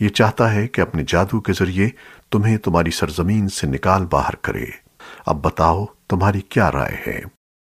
یہ چاہتا ہے کہ اپنے جادو کے ذریعے تمہیں تمہاری سرزمین سے نکال باہر کرے۔ اب بتاؤ تمہاری کیا رائے ہے؟